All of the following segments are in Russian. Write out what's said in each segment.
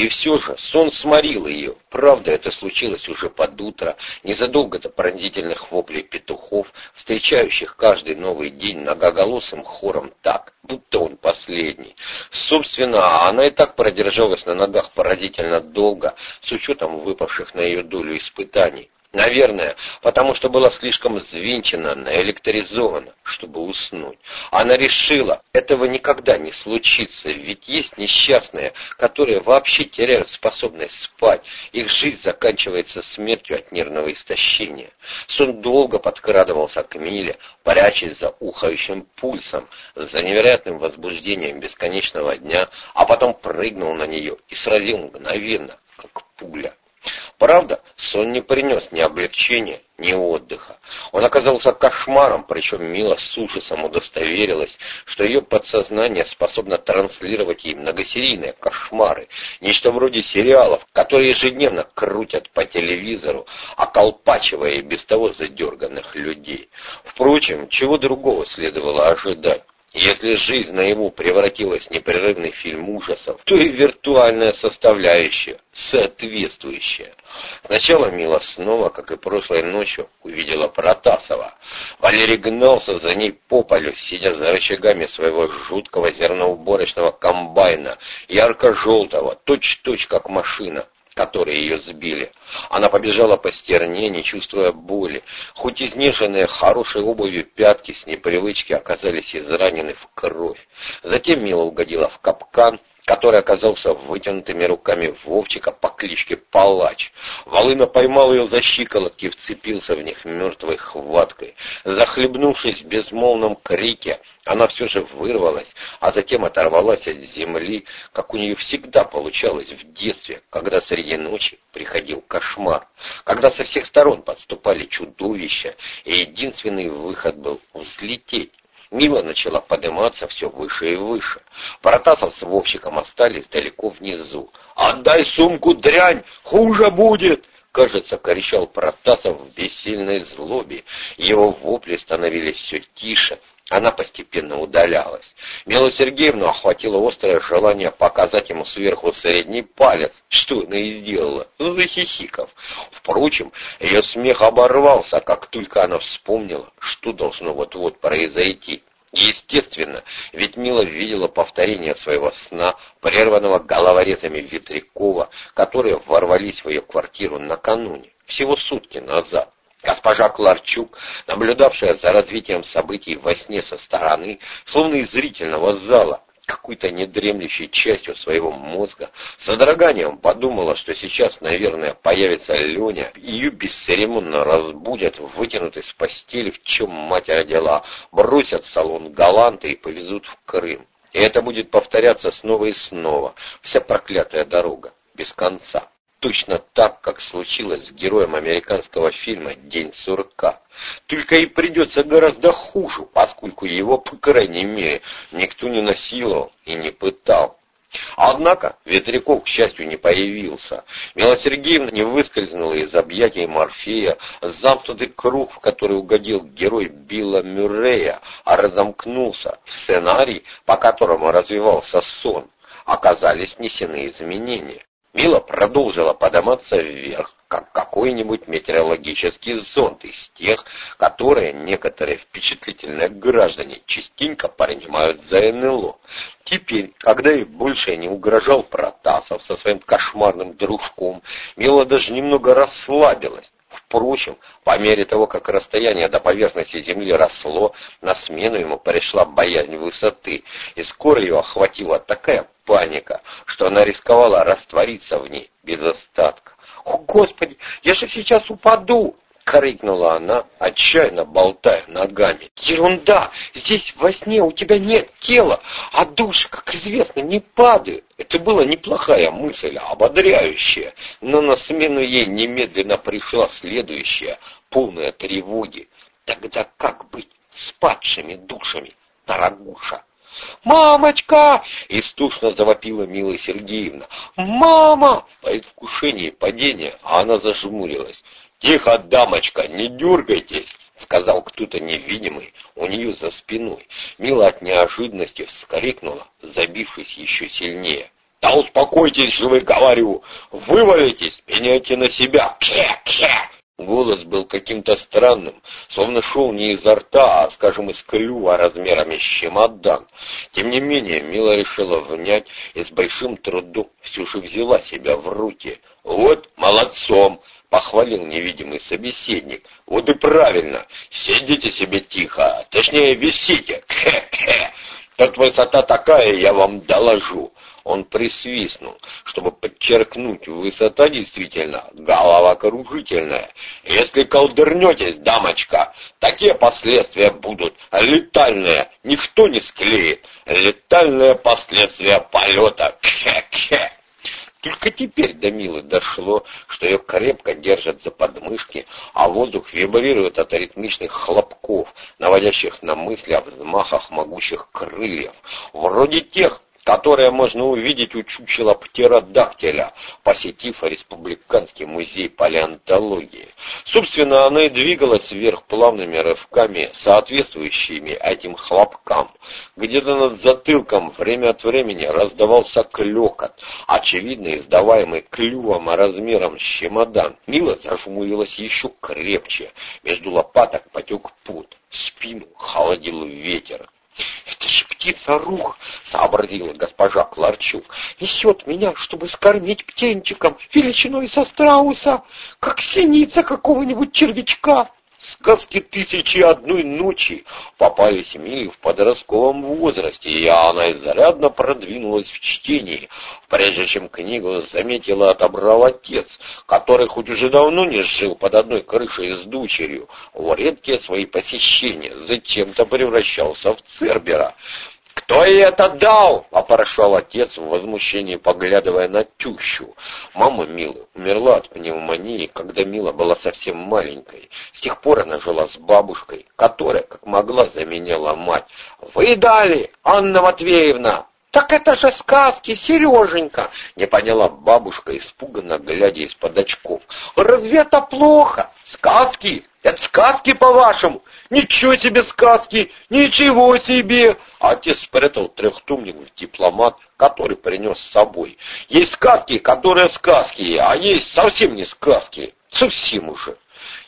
И все же сон сморил ее. Правда, это случилось уже под утро, незадолго до пронзительных воплей петухов, встречающих каждый новый день многоголосым хором так, будто он последний. Собственно, она и так продержалась на ногах поразительно долго, с учетом выпавших на ее долю испытаний. Наверное, потому что была слишком взвинчена, наэлектризована, чтобы уснуть. Она решила, этого никогда не случится, ведь есть несчастные, которые вообще теряют способность спать. Их жизнь заканчивается смертью от нервного истощения. Сон долго подкрадывался к Миле, прячась за ухающим пульсом, за невероятным возбуждением бесконечного дня, а потом прыгнул на нее и сразил мгновенно, как пуля. Правда, сон не принес ни облегчения, ни отдыха. Он оказался кошмаром, причем Мила с ужасом удостоверилась, что ее подсознание способно транслировать ей многосерийные кошмары, нечто вроде сериалов, которые ежедневно крутят по телевизору, околпачивая и без того задерганных людей. Впрочем, чего другого следовало ожидать. Если жизнь наяву превратилась в непрерывный фильм ужасов, то и виртуальная составляющая соответствующая. Сначала Мила снова, как и прошлой ночью, увидела Протасова. Валерий гнался за ней по полю, сидя за рычагами своего жуткого зерноуборочного комбайна, ярко-желтого, точь-точь как машина которые ее сбили. Она побежала по стерне, не чувствуя боли. Хоть изнеженные хорошей обувью пятки с непривычки оказались изранены в кровь. Затем Мила угодила в капкан, который оказался вытянутыми руками Вовчика по кличке Палач. Волына поймал ее за щиколотки и вцепился в них мертвой хваткой. Захлебнувшись в безмолвном крике, она все же вырвалась, а затем оторвалась от земли, как у нее всегда получалось в детстве, когда среди ночи приходил кошмар, когда со всех сторон подступали чудовища, и единственный выход был взлететь. Мила начала подниматься все выше и выше. Протасов с Вовчиком остались далеко внизу. «Отдай сумку, дрянь! Хуже будет!» Кажется, кричал Протасов в бессильной злобе. Его вопли становились все тише. Она постепенно удалялась. Милу Сергеевну охватило острое желание показать ему сверху средний палец, что она и сделала, захихиков. Впрочем, ее смех оборвался, как только она вспомнила, что должно вот-вот произойти. Естественно, ведь Мила видела повторение своего сна, прерванного головорезами Ветрякова, которые ворвались в ее квартиру накануне, всего сутки назад. Госпожа Кларчук, наблюдавшая за развитием событий во сне со стороны, словно из зрительного зала, какой-то недремлющей частью своего мозга, с содроганием подумала, что сейчас, наверное, появится Леня, ее бесцеремонно разбудят, вытянут из постели, в чем мать родила, бросят в салон галанты и повезут в Крым. И это будет повторяться снова и снова, вся проклятая дорога, без конца. Точно так, как случилось с героем американского фильма «День сурка». Только и придется гораздо хуже, поскольку его, по крайней мере, никто не насиловал и не пытал. Однако Ветряков, к счастью, не появился. Мила не выскользнула из объятий Морфея, замкнутый круг, в который угодил герой Билла Мюррея, а разомкнулся в сценарий, по которому развивался сон. Оказались несены изменения. Мила продолжила подниматься вверх, как какой-нибудь метеорологический зонд из тех, которые некоторые впечатлительные граждане частенько принимают за НЛО. Теперь, когда ей больше не угрожал Протасов со своим кошмарным дружком, Мила даже немного расслабилась. Впрочем, по мере того, как расстояние до поверхности Земли росло, на смену ему пришла боязнь высоты, и скоро ее охватила такая паника, что она рисковала раствориться в ней без остатка. «О, Господи, я же сейчас упаду!» — крикнула она, отчаянно болтая ногами. «Ерунда! Здесь во сне у тебя нет тела, а души, как известно, не падают!» Это была неплохая мысль, ободряющая, но на смену ей немедленно пришла следующая, полная тревоги. Тогда как быть с падшими душами, дорогуша? «Мамочка!» — истушно завопила Мила Сергеевна. «Мама!» В предвкушении падения она зажмурилась. «Тихо, дамочка, не дергайтесь!» — сказал кто-то невидимый у нее за спиной. Мила от неожиданности вскрикнула, забившись еще сильнее. Да успокойтесь же вы, говорю! Вывалитесь, пеняйте на себя! Ке-ке!» Голос был каким-то странным, словно шел не изо рта, а, скажем, из клюва размерами с чемодан. Тем не менее, Мила решила внять и с большим трудом все же взяла себя в руки. «Вот, молодцом!» — похвалил невидимый собеседник. «Вот и правильно! Сидите себе тихо, точнее, висите! Хе-хе! Тут высота такая, я вам доложу!» Он присвистнул, чтобы подчеркнуть, высота действительно головокружительная. Если колдырнетесь, дамочка, такие последствия будут летальные, никто не склеит. Летальные последствия полета. Кхе-кхе. Только теперь до Милы дошло, что ее крепко держат за подмышки, а воздух вибрирует от ритмичных хлопков, наводящих на мысли о взмахах могучих крыльев, вроде тех, которое можно увидеть у чучела птеродактиля, посетив Республиканский музей палеонтологии. Собственно, она и двигалась вверх плавными рывками, соответствующими этим хлопкам. Где-то над затылком время от времени раздавался клёкот, очевидно издаваемый клювом размером с чемодан. Мила зажмурилась еще крепче, между лопаток потек пот, спину холодил ветер. «Это же птица-рух!» — сообразила госпожа Кларчук. «Несет меня, чтобы скормить птенчиком величиной со страуса, как синица какого-нибудь червячка!» Сказки «Тысячи одной ночи» попались Миле в подростковом возрасте, и она изрядно продвинулась в чтении, прежде чем книгу заметила отобрал отец, который хоть уже давно не жил под одной крышей с дочерью, в редкие свои посещения зачем-то превращался в Цербера. «Кто ей это дал?» — опорошал отец в возмущении, поглядывая на тющу. Мама Милы умерла от пневмонии, когда Мила была совсем маленькой. С тех пор она жила с бабушкой, которая, как могла, заменяла мать. «Вы дали, Анна Матвеевна!» «Так это же сказки, Сереженька!» — не поняла бабушка, испуганно глядя из-под очков. «Разве это плохо? Сказки? Это сказки, по-вашему? Ничего себе сказки! Ничего себе!» Отец спрятал трехтумник в дипломат, который принес с собой. «Есть сказки, которые сказки, а есть совсем не сказки. Совсем уже!»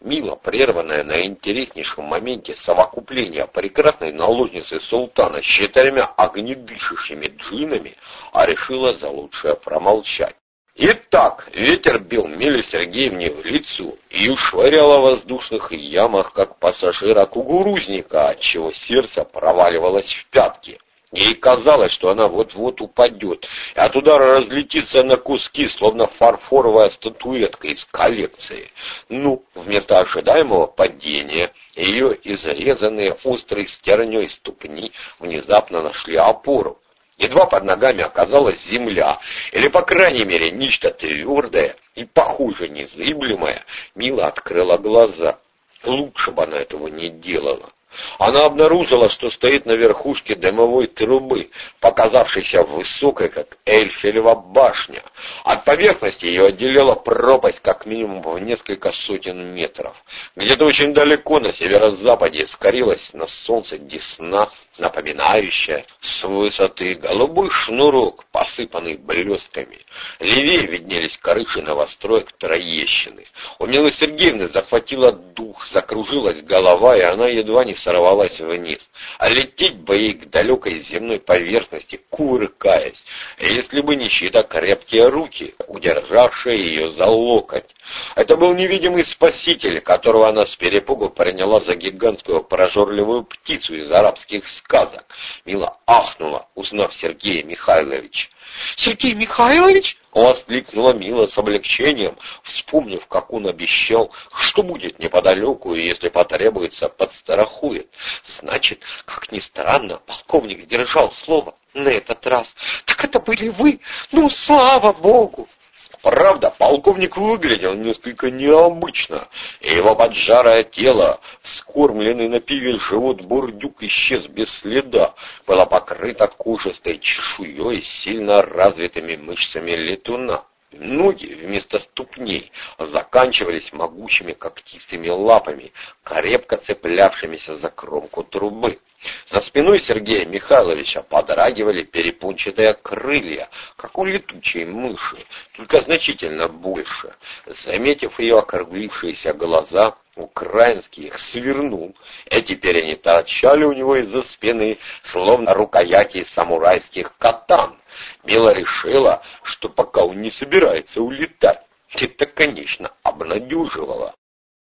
Мила, прерванная на интереснейшем моменте совокупления прекрасной наложницы султана с четырьмя огнедышащими джинами, а решила за лучшее промолчать. Итак, ветер бил Миле Сергеевне в лицо и ушвыряла в воздушных ямах, как пассажира кугурузника, отчего сердце проваливалось в пятки. Ей казалось, что она вот-вот упадет, и от удара разлетится на куски, словно фарфоровая статуэтка из коллекции. Ну, вместо ожидаемого падения, ее изрезанные острой стерней ступни внезапно нашли опору. Едва под ногами оказалась земля, или, по крайней мере, нечто твердое и, похуже, незыблемое, Мила открыла глаза. Лучше бы она этого не делала. Она обнаружила, что стоит на верхушке дымовой трубы, показавшейся высокой, как Эльфелева башня. От поверхности ее отделяла пропасть как минимум в несколько сотен метров. Где-то очень далеко на северо-западе искорилась на солнце десна, напоминающая с высоты голубой шнурок, посыпанный блестками. Левее виднелись крыши новостроек Троещины. У Милы Сергеевны захватила дух, закружилась голова, и она едва не сорвалась вниз. А лететь бы ей к далекой земной поверхности, кувыркаясь, если бы не чьи-то крепкие руки, удержавшие ее за локоть. Это был невидимый спаситель, которого она с перепугу приняла за гигантскую прожорливую птицу из арабских сказок. Мила ахнула, узнав Сергея Михайловича. «Сергей Михайлович?» — воскликнула Мила с облегчением, вспомнив, как он обещал, что будет неподалеку, и если потребуется, подстрахует. Значит, как ни странно, полковник сдержал слово на этот раз. «Так это были вы? Ну, слава богу!» Правда, полковник выглядел несколько необычно, и его поджарое тело, вскормленный на пиве живот бурдюк исчез без следа, было покрыто кожистой чешуей с сильно развитыми мышцами летуна. Ноги вместо ступней заканчивались могучими когтистыми лапами, крепко цеплявшимися за кромку трубы. За спиной Сергея Михайловича подрагивали перепунчатые крылья, как у летучей мыши, только значительно больше. Заметив ее округлившиеся глаза, Украинский их свернул, и теперь они торчали у него из-за спины, словно рукояти самурайских катан. Мила решила, что пока он не собирается улетать, это, конечно, обнадеживало.